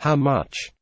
How much?